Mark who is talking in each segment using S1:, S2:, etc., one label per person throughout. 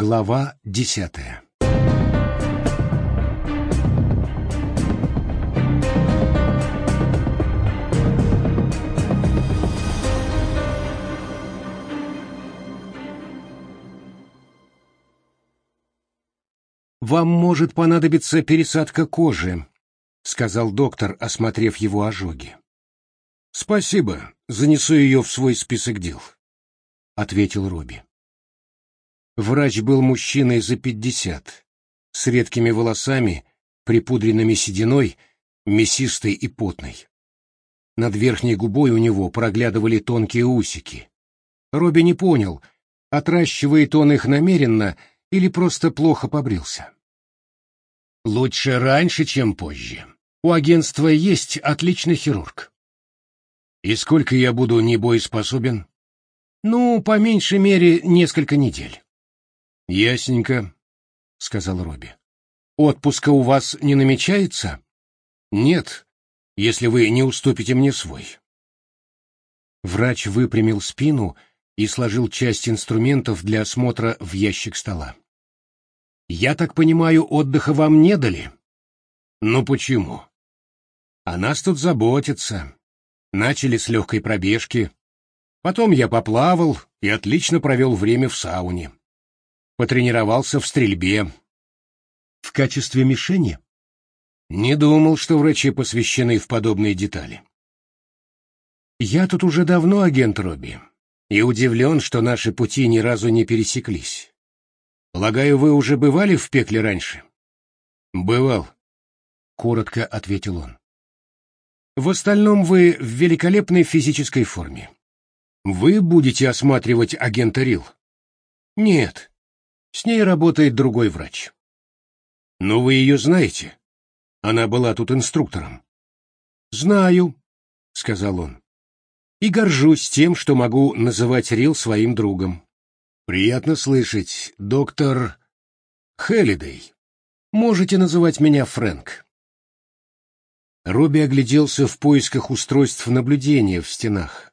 S1: Глава десятая «Вам может понадобиться пересадка кожи», — сказал доктор, осмотрев его ожоги. «Спасибо, занесу ее в свой список дел», — ответил Робби. Врач был мужчиной за пятьдесят, с редкими волосами, припудренными сединой, мясистой и потной. Над верхней губой у него проглядывали тонкие усики. Робби не понял, отращивает он их намеренно или просто плохо побрился. «Лучше раньше, чем позже. У агентства есть отличный хирург». «И сколько я буду небоеспособен?» «Ну, по меньшей мере, несколько недель». «Ясненько», — сказал Робби. «Отпуска у вас не намечается?» «Нет, если вы не уступите мне свой». Врач выпрямил спину и сложил часть инструментов для осмотра в ящик стола. «Я так понимаю, отдыха вам не дали?» «Ну почему?» «О нас тут заботятся. Начали с легкой пробежки. Потом я поплавал и отлично провел время в сауне потренировался в стрельбе. В качестве мишени? Не думал, что врачи посвящены в подобные детали. Я тут уже давно агент Робби, и удивлен, что наши пути ни разу не пересеклись. Полагаю, вы уже бывали в пекле раньше? Бывал, коротко ответил он. В остальном вы в великолепной физической форме. Вы будете осматривать агента Рил? Нет, с ней работает другой врач. Но вы ее знаете? Она была тут инструктором. Знаю, сказал он. И горжусь тем, что могу называть Рил своим другом. Приятно слышать, доктор Хеллидей. Можете называть меня Фрэнк. Робби огляделся в поисках устройств наблюдения в стенах.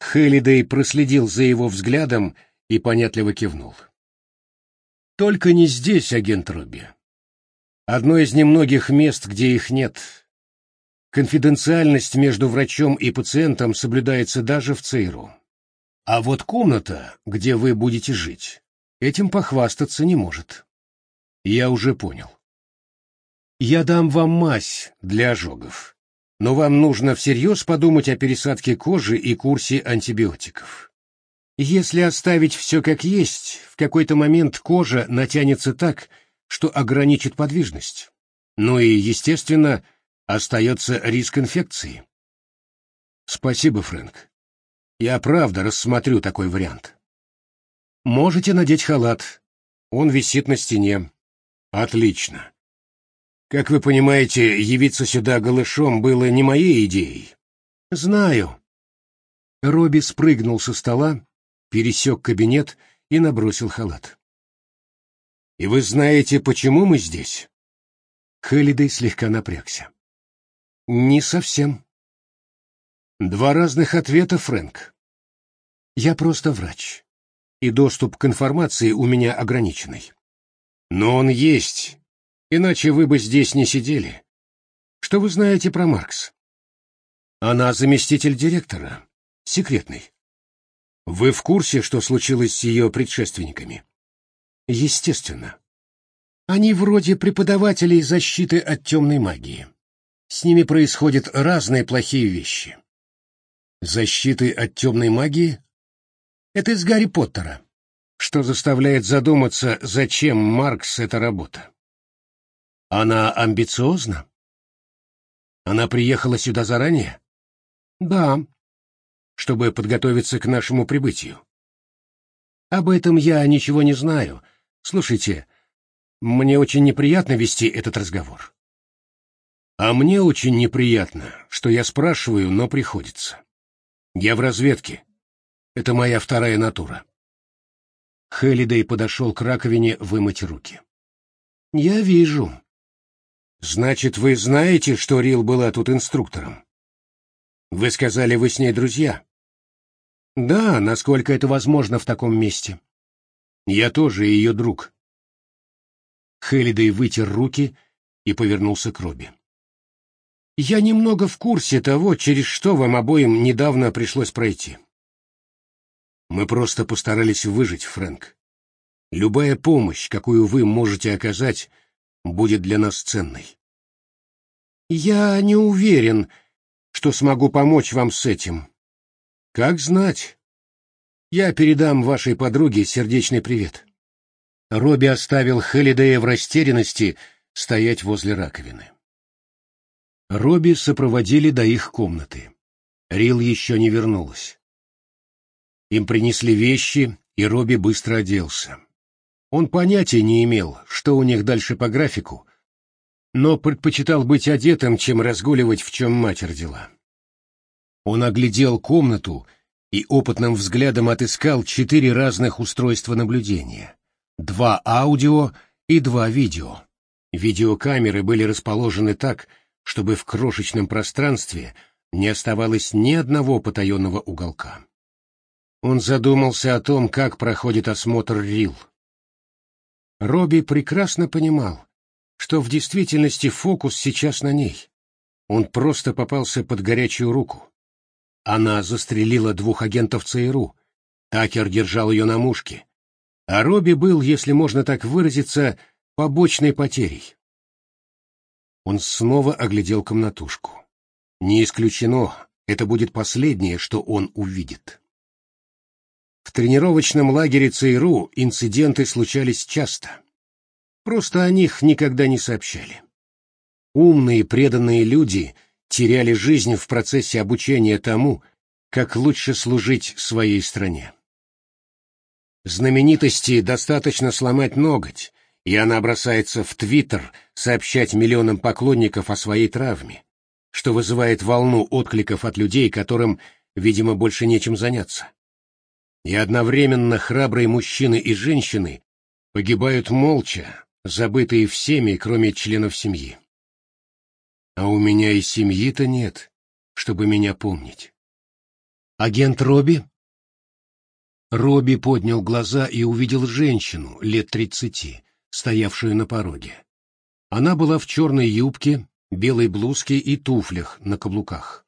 S1: Хеллидей проследил за его взглядом и понятливо кивнул. Только не здесь, агент Робби. Одно из немногих мест, где их нет. Конфиденциальность между врачом и пациентом соблюдается даже в ЦРУ. А вот комната, где вы будете жить, этим похвастаться не может. Я уже понял. Я дам вам мазь для ожогов, но вам нужно всерьез подумать о пересадке кожи и курсе антибиотиков. Если оставить все как есть, в какой-то момент кожа натянется так, что ограничит подвижность. Ну и, естественно, остается риск инфекции. Спасибо, Фрэнк. Я правда рассмотрю такой вариант. Можете надеть халат. Он висит на стене. Отлично. Как вы понимаете, явиться сюда голышом было не моей идеей. Знаю. Робби спрыгнул со стола, пересек кабинет и набросил халат. «И вы знаете, почему мы здесь?» Хеллидей слегка напрягся. «Не совсем». «Два разных ответа, Фрэнк. Я просто врач, и доступ к информации у меня ограниченный. Но он есть, иначе вы бы здесь не сидели. Что вы знаете про Маркс?» «Она заместитель директора, секретный. Вы в курсе, что случилось с ее предшественниками? Естественно. Они вроде преподавателей защиты от темной магии. С ними происходят разные плохие вещи. Защиты от темной магии? Это из Гарри Поттера, что заставляет задуматься, зачем Маркс эта работа. Она амбициозна? Она приехала сюда заранее? Да, чтобы подготовиться к нашему прибытию. Об этом я ничего не знаю. Слушайте, мне очень неприятно вести этот разговор. А мне очень неприятно, что я спрашиваю, но приходится. Я в разведке. Это моя вторая натура. Хеллидей подошел к раковине вымыть руки. «Я вижу». «Значит, вы знаете, что Рил была тут инструктором?» «Вы сказали, вы с ней друзья?» Да, насколько это возможно в таком месте. Я тоже ее друг. Хелидей вытер руки и повернулся к Робби. Я немного в курсе того, через что вам обоим недавно пришлось пройти. Мы просто постарались выжить, Фрэнк. Любая помощь, какую вы можете оказать, будет для нас ценной. Я не уверен, что смогу помочь вам с этим. Как знать. Я передам вашей подруге сердечный привет. Робби оставил Хелидея в растерянности стоять возле раковины. Робби сопроводили до их комнаты. Рил еще не вернулась. Им принесли вещи, и Робби быстро оделся. Он понятия не имел, что у них дальше по графику, но предпочитал быть одетым, чем разгуливать, в чем мать родила. Он оглядел комнату и опытным взглядом отыскал четыре разных устройства наблюдения. Два аудио и два видео. Видеокамеры были расположены так, чтобы в крошечном пространстве не оставалось ни одного потаенного уголка. Он задумался о том, как проходит осмотр Рил. Робби прекрасно понимал, что в действительности фокус сейчас на ней. Он просто попался под горячую руку. Она застрелила двух агентов ЦРУ. Такер держал ее на мушке. А Робби был, если можно так выразиться, побочной потерей. Он снова оглядел комнатушку. Не исключено, это будет последнее, что он увидит. В тренировочном лагере ЦРУ инциденты случались часто. Просто о них никогда не сообщали. Умные, преданные люди теряли жизнь в процессе обучения тому, как лучше служить своей стране. Знаменитости достаточно сломать ноготь, и она бросается в Твиттер сообщать миллионам поклонников о своей травме, что вызывает волну откликов от людей, которым, видимо, больше нечем заняться. И одновременно храбрые мужчины и женщины погибают молча, забытые всеми, кроме членов семьи. А у меня и семьи-то нет, чтобы меня помнить. Агент Робби? Робби поднял глаза и увидел женщину лет тридцати, стоявшую на пороге. Она была в черной юбке, белой блузке и туфлях на каблуках.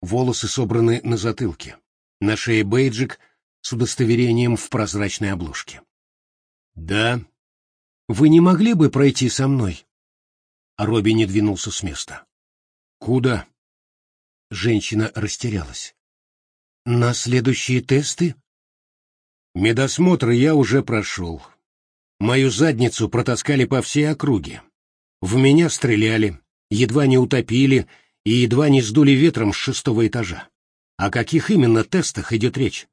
S1: Волосы собраны на затылке. На шее бейджик с удостоверением в прозрачной обложке. «Да. Вы не могли бы пройти со мной?» Робби не двинулся с места. «Куда?» Женщина растерялась. «На следующие тесты?» «Медосмотр я уже прошел. Мою задницу протаскали по всей округе. В меня стреляли, едва не утопили и едва не сдули ветром с шестого этажа. О каких именно тестах идет речь?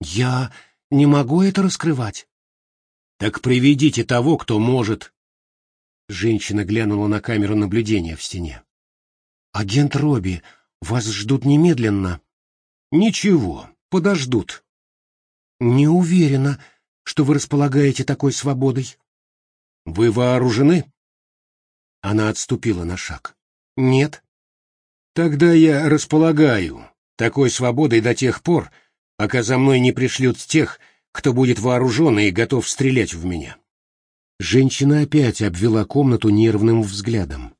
S1: Я не могу это раскрывать. Так приведите того, кто может. Женщина глянула на камеру наблюдения в стене. Агент Робби, вас ждут немедленно. Ничего, подождут. Не уверена, что вы располагаете такой свободой. Вы вооружены? Она отступила на шаг. Нет. Тогда я располагаю такой свободой до тех пор, пока за мной не пришлют тех, кто будет вооружен и готов стрелять в меня. Женщина опять обвела комнату нервным взглядом.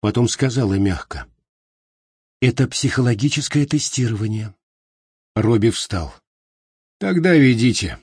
S1: Потом сказала мягко. «Это психологическое тестирование». Робби встал. «Тогда ведите».